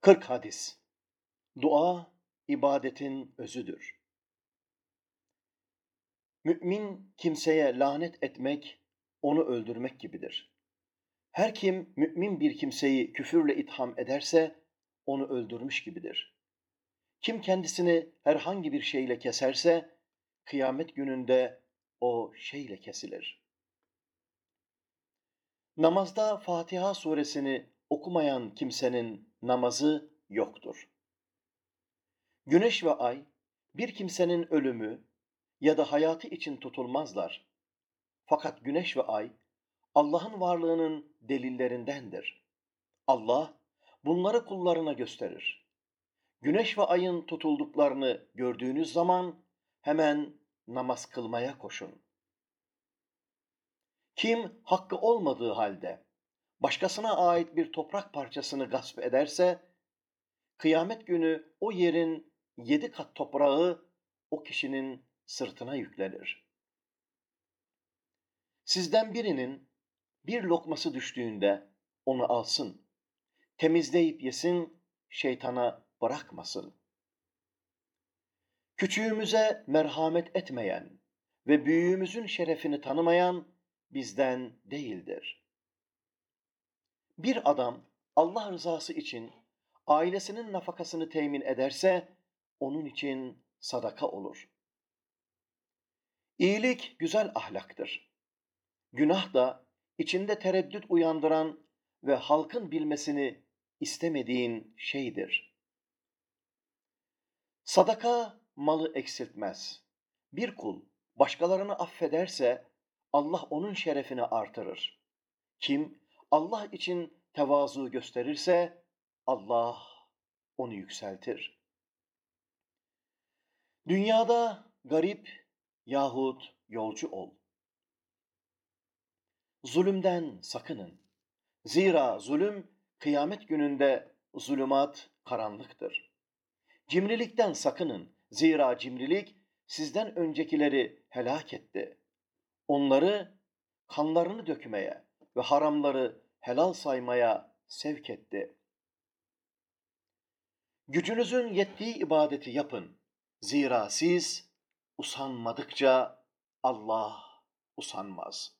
40 hadis. Dua ibadetin özüdür. Mümin kimseye lanet etmek, onu öldürmek gibidir. Her kim mümin bir kimseyi küfürle itham ederse onu öldürmüş gibidir. Kim kendisini herhangi bir şeyle keserse kıyamet gününde o şeyle kesilir. Namazda Fatiha suresini okumayan kimsenin namazı yoktur. Güneş ve ay bir kimsenin ölümü ya da hayatı için tutulmazlar. Fakat güneş ve ay Allah'ın varlığının delillerindendir. Allah bunları kullarına gösterir. Güneş ve ayın tutulduklarını gördüğünüz zaman hemen namaz kılmaya koşun. Kim hakkı olmadığı halde başkasına ait bir toprak parçasını gasp ederse, kıyamet günü o yerin yedi kat toprağı o kişinin sırtına yüklenir. Sizden birinin bir lokması düştüğünde onu alsın, temizleyip yesin, şeytana bırakmasın. Küçüğümüze merhamet etmeyen ve büyüğümüzün şerefini tanımayan bizden değildir. Bir adam Allah rızası için ailesinin nafakasını temin ederse onun için sadaka olur. İyilik güzel ahlaktır. Günah da içinde tereddüt uyandıran ve halkın bilmesini istemediğin şeydir. Sadaka malı eksiltmez. Bir kul başkalarını affederse Allah onun şerefini artırır. Kim Allah için tevazu gösterirse Allah onu yükseltir. Dünyada garip yahut yolcu ol. Zulümden sakının. Zira zulüm kıyamet gününde zulümat karanlıktır. Cimrilikten sakının. Zira cimrilik sizden öncekileri helak etti. Onları kanlarını dökmeye ve haramları helal saymaya sevk etti. Gücünüzün yettiği ibadeti yapın. Zira siz usanmadıkça Allah usanmaz.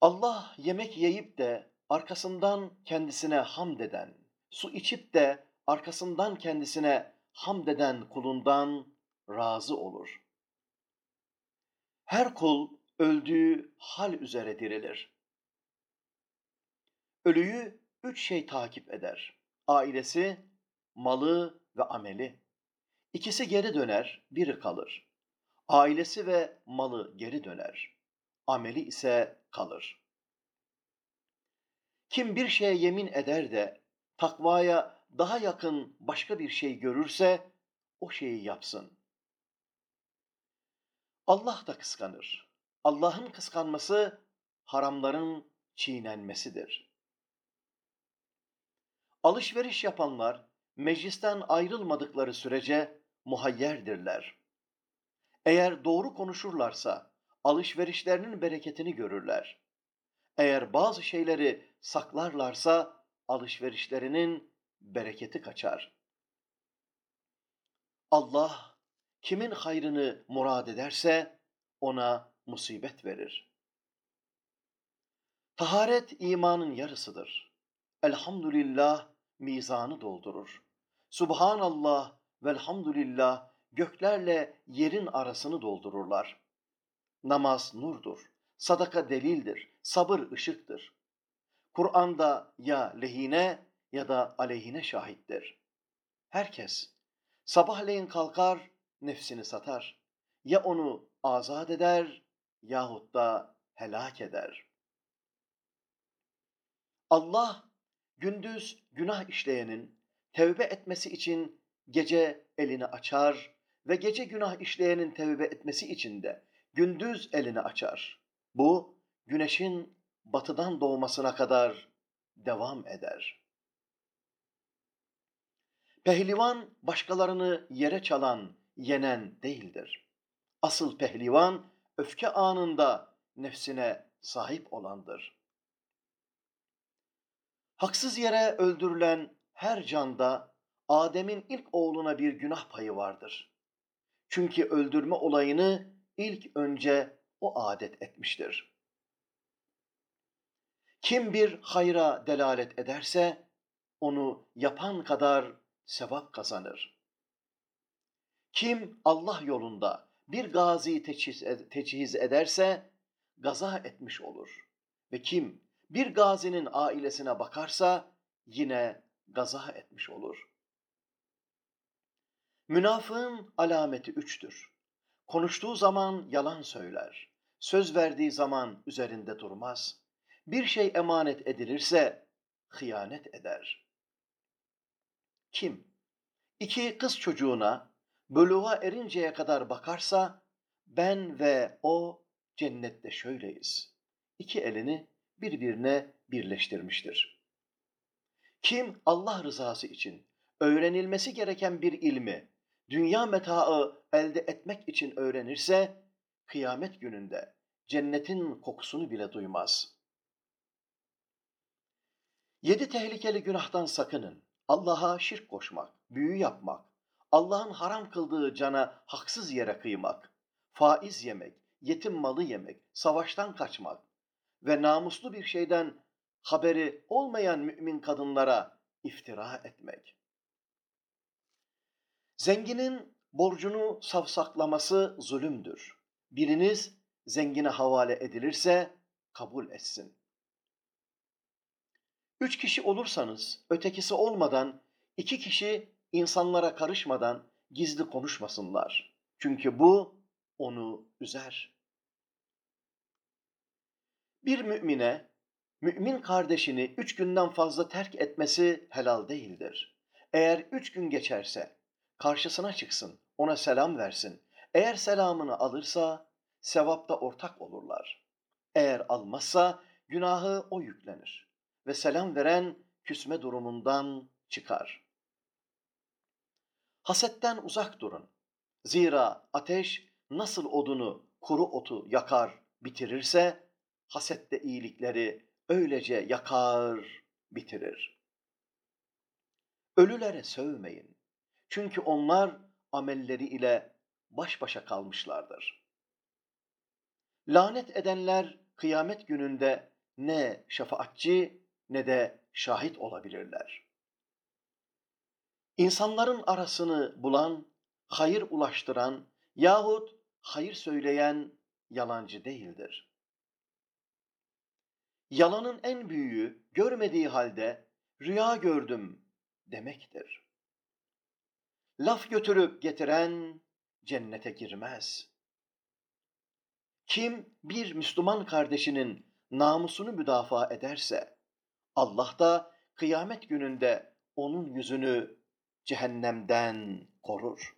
Allah yemek yiyip de arkasından kendisine hamd eden, su içip de arkasından kendisine hamd eden kulundan razı olur. Her kul öldüğü hal üzere dirilir. Ölüyü üç şey takip eder. Ailesi, malı ve ameli. İkisi geri döner, biri kalır. Ailesi ve malı geri döner. Ameli ise kalır. Kim bir şeye yemin eder de takvaya daha yakın başka bir şey görürse o şeyi yapsın. Allah da kıskanır. Allah'ın kıskanması haramların çiğnenmesidir. Alışveriş yapanlar meclisten ayrılmadıkları sürece muhayyerdirler. Eğer doğru konuşurlarsa alışverişlerinin bereketini görürler. Eğer bazı şeyleri saklarlarsa alışverişlerinin bereketi kaçar. Allah kimin hayrını murad ederse ona musibet verir. Taharet imanın yarısıdır. Elhamdülillah mizanı doldurur. Subhanallah velhamdülillah göklerle yerin arasını doldururlar. Namaz nurdur, sadaka delildir, sabır ışıktır. Kur'an'da ya lehine ya da aleyhine şahittir. Herkes sabahleyin kalkar, nefsini satar. Ya onu azat eder yahut da helak eder. Allah gündüz günah işleyenin tevbe etmesi için gece elini açar ve gece günah işleyenin tevbe etmesi için de gündüz elini açar. Bu güneşin batıdan doğmasına kadar devam eder. Pehlivan başkalarını yere çalan, yenen değildir. Asıl pehlivan öfke anında nefsine sahip olandır. Haksız yere öldürülen her canda Adem'in ilk oğluna bir günah payı vardır. Çünkü öldürme olayını ilk önce o adet etmiştir. Kim bir hayra delalet ederse onu yapan kadar sevap kazanır. Kim Allah yolunda bir gazi teçhiz ederse gaza etmiş olur. Ve kim bir gazinin ailesine bakarsa yine gaza etmiş olur. Münafığın alameti üçtür. Konuştuğu zaman yalan söyler. Söz verdiği zaman üzerinde durmaz. Bir şey emanet edilirse hıyanet eder. Kim? İki kız çocuğuna buluğa erinceye kadar bakarsa ben ve o cennette şöyleyiz. İki elini birbirine birleştirmiştir. Kim Allah rızası için öğrenilmesi gereken bir ilmi dünya metaı elde etmek için öğrenirse kıyamet gününde cennetin kokusunu bile duymaz. Yedi tehlikeli günahtan sakının. Allah'a şirk koşmak, büyü yapmak, Allah'ın haram kıldığı cana haksız yere kıymak, faiz yemek, yetim malı yemek, savaştan kaçmak ve namuslu bir şeyden haberi olmayan mümin kadınlara iftira etmek. Zenginin borcunu savsaklaması zulümdür. Biriniz zengine havale edilirse kabul etsin. Üç kişi olursanız ötekisi olmadan iki kişi insanlara karışmadan gizli konuşmasınlar. Çünkü bu onu üzer. Bir mümine, mümin kardeşini üç günden fazla terk etmesi helal değildir. Eğer üç gün geçerse karşısına çıksın, ona selam versin. Eğer selamını alırsa sevapta ortak olurlar. Eğer almazsa günahı o yüklenir ve selam veren küsme durumundan çıkar. Hasetten uzak durun. Zira ateş nasıl odunu, kuru otu yakar, bitirirse, hasette iyilikleri öylece yakar, bitirir. Ölülere sövmeyin. Çünkü onlar amelleri ile baş başa kalmışlardır. Lanet edenler kıyamet gününde ne şefaatçi ne de şahit olabilirler. İnsanların arasını bulan, hayır ulaştıran yahut hayır söyleyen yalancı değildir. Yalanın en büyüğü görmediği halde rüya gördüm demektir. Laf götürüp getiren cennete girmez. Kim bir Müslüman kardeşinin namusunu müdafaa ederse Allah da kıyamet gününde onun yüzünü cehennemden korur.